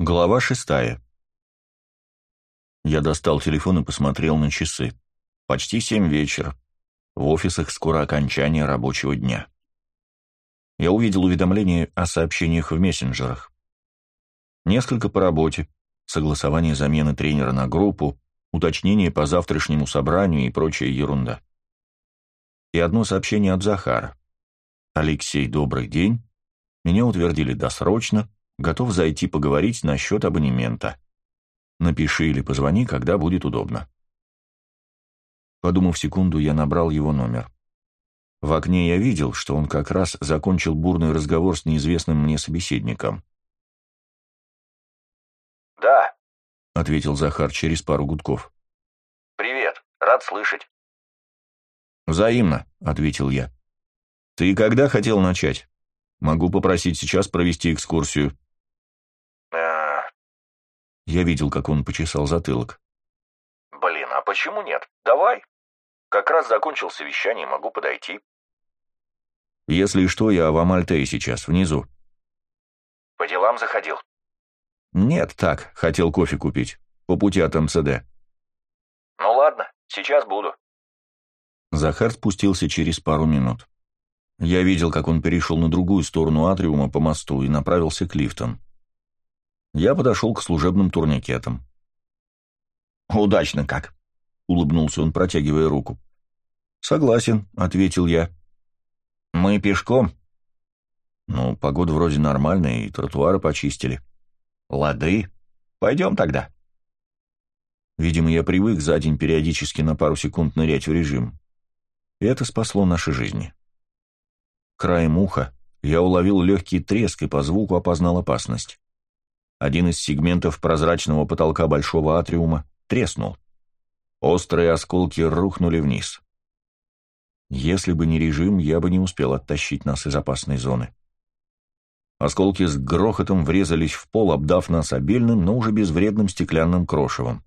Глава шестая. Я достал телефон и посмотрел на часы. Почти семь вечера. В офисах скоро окончание рабочего дня. Я увидел уведомления о сообщениях в мессенджерах. Несколько по работе, согласование замены тренера на группу, уточнение по завтрашнему собранию и прочая ерунда. И одно сообщение от Захара. «Алексей, добрый день. Меня утвердили досрочно, Готов зайти поговорить насчет абонемента. Напиши или позвони, когда будет удобно. Подумав секунду, я набрал его номер. В окне я видел, что он как раз закончил бурный разговор с неизвестным мне собеседником. «Да», — ответил Захар через пару гудков. «Привет, рад слышать». «Взаимно», — ответил я. «Ты когда хотел начать? Могу попросить сейчас провести экскурсию». Я видел, как он почесал затылок. «Блин, а почему нет? Давай. Как раз закончил совещание, могу подойти». «Если что, я в Амальтее сейчас, внизу». «По делам заходил?» «Нет, так, хотел кофе купить. По пути от МЦД». «Ну ладно, сейчас буду». Захар спустился через пару минут. Я видел, как он перешел на другую сторону атриума по мосту и направился к лифтам. Я подошел к служебным турникетам. «Удачно как», — улыбнулся он, протягивая руку. «Согласен», — ответил я. «Мы пешком?» «Ну, погода вроде нормальная, и тротуары почистили». «Лады. Пойдем тогда». Видимо, я привык за день периодически на пару секунд нырять в режим. Это спасло наши жизни. Краем уха я уловил легкий треск и по звуку опознал опасность. Один из сегментов прозрачного потолка большого атриума треснул. Острые осколки рухнули вниз. Если бы не режим, я бы не успел оттащить нас из опасной зоны. Осколки с грохотом врезались в пол, обдав нас обильным, но уже безвредным стеклянным крошевом.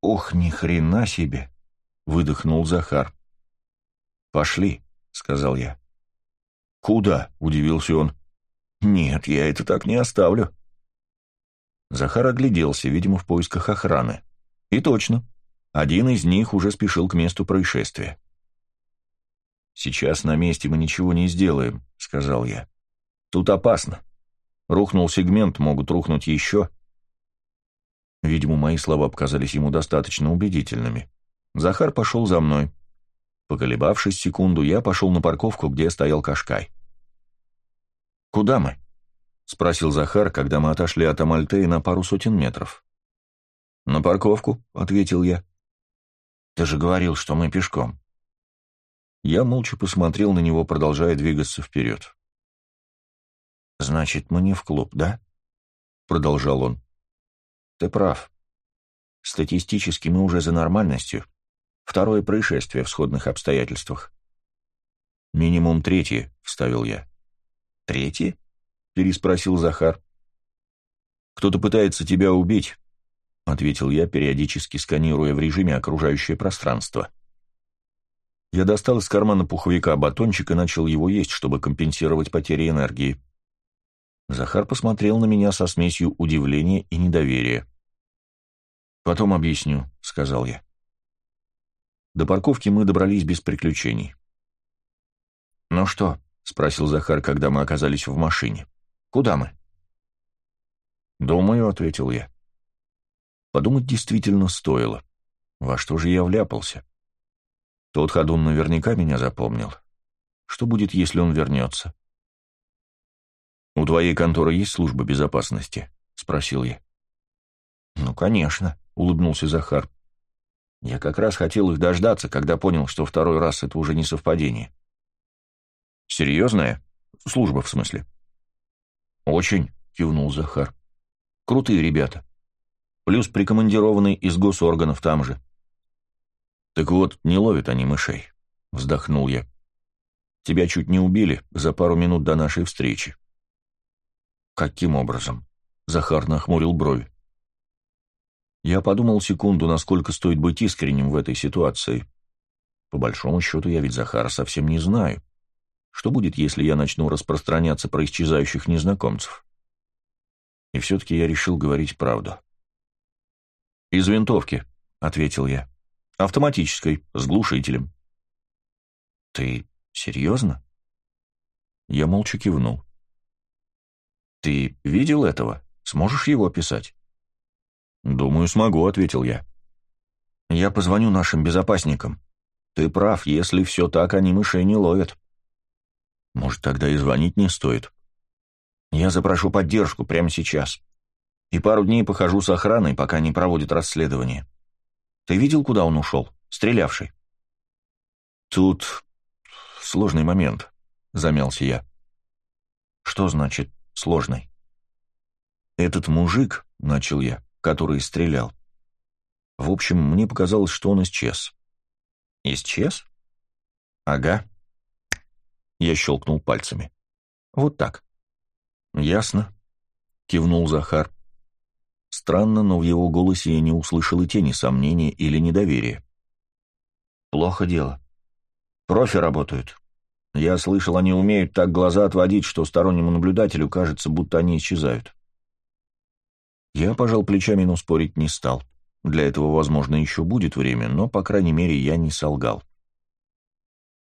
«Ох, ни хрена себе!» — выдохнул Захар. «Пошли», — сказал я. «Куда?» — удивился он. «Нет, я это так не оставлю». Захар огляделся, видимо, в поисках охраны. И точно, один из них уже спешил к месту происшествия. «Сейчас на месте мы ничего не сделаем», — сказал я. «Тут опасно. Рухнул сегмент, могут рухнуть еще». Видимо, мои слова показались ему достаточно убедительными. Захар пошел за мной. Поколебавшись секунду, я пошел на парковку, где стоял Кашкай. «Куда мы?» — спросил Захар, когда мы отошли от Амальтеи на пару сотен метров. «На парковку», — ответил я. «Ты же говорил, что мы пешком». Я молча посмотрел на него, продолжая двигаться вперед. «Значит, мы не в клуб, да?» — продолжал он. «Ты прав. Статистически мы уже за нормальностью. Второе происшествие в сходных обстоятельствах». «Минимум третье», — вставил я. «Третье?» — переспросил Захар. «Кто-то пытается тебя убить», — ответил я, периодически сканируя в режиме окружающее пространство. Я достал из кармана пуховика батончик и начал его есть, чтобы компенсировать потери энергии. Захар посмотрел на меня со смесью удивления и недоверия. «Потом объясню», — сказал я. До парковки мы добрались без приключений. «Ну что, — спросил Захар, когда мы оказались в машине. «Куда мы?» «Думаю», — ответил я. Подумать действительно стоило. Во что же я вляпался? Тот ходун наверняка меня запомнил. Что будет, если он вернется? «У твоей конторы есть служба безопасности?» — спросил я. «Ну, конечно», — улыбнулся Захар. «Я как раз хотел их дождаться, когда понял, что второй раз это уже не совпадение. «Серьезная? Служба, в смысле?» «Очень», — кивнул Захар. «Крутые ребята. Плюс прикомандированные из госорганов там же». «Так вот, не ловят они мышей», — вздохнул я. «Тебя чуть не убили за пару минут до нашей встречи». «Каким образом?» — Захар нахмурил брови. Я подумал секунду, насколько стоит быть искренним в этой ситуации. По большому счету, я ведь Захара совсем не знаю. Что будет, если я начну распространяться про исчезающих незнакомцев? И все-таки я решил говорить правду. «Из винтовки», — ответил я. «Автоматической, с глушителем». «Ты серьезно?» Я молча кивнул. «Ты видел этого? Сможешь его описать?» «Думаю, смогу», — ответил я. «Я позвоню нашим безопасникам. Ты прав, если все так, они мышей не ловят». «Может, тогда и звонить не стоит?» «Я запрошу поддержку прямо сейчас. И пару дней похожу с охраной, пока не проводят расследование. Ты видел, куда он ушел? Стрелявший?» «Тут сложный момент», — замялся я. «Что значит «сложный»?» «Этот мужик», — начал я, — «который стрелял. В общем, мне показалось, что он исчез». «Исчез?» «Ага». Я щелкнул пальцами. «Вот так». «Ясно», — кивнул Захар. Странно, но в его голосе я не услышал и тени сомнения или недоверия. «Плохо дело. Профи работают. Я слышал, они умеют так глаза отводить, что стороннему наблюдателю кажется, будто они исчезают». Я пожал плечами, но спорить не стал. Для этого, возможно, еще будет время, но, по крайней мере, я не солгал.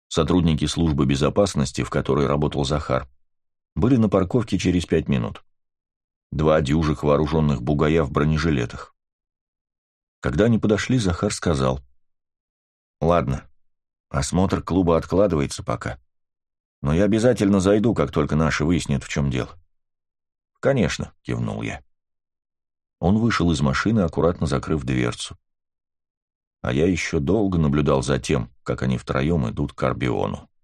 Сотрудники службы безопасности, в которой работал Захар, были на парковке через пять минут. Два дюжих вооруженных бугая в бронежилетах. Когда они подошли, Захар сказал. «Ладно, осмотр клуба откладывается пока. Но я обязательно зайду, как только наши выяснят, в чем дело». «Конечно», — кивнул я. Он вышел из машины, аккуратно закрыв дверцу. А я еще долго наблюдал за тем, как они втроем идут к Арбиону.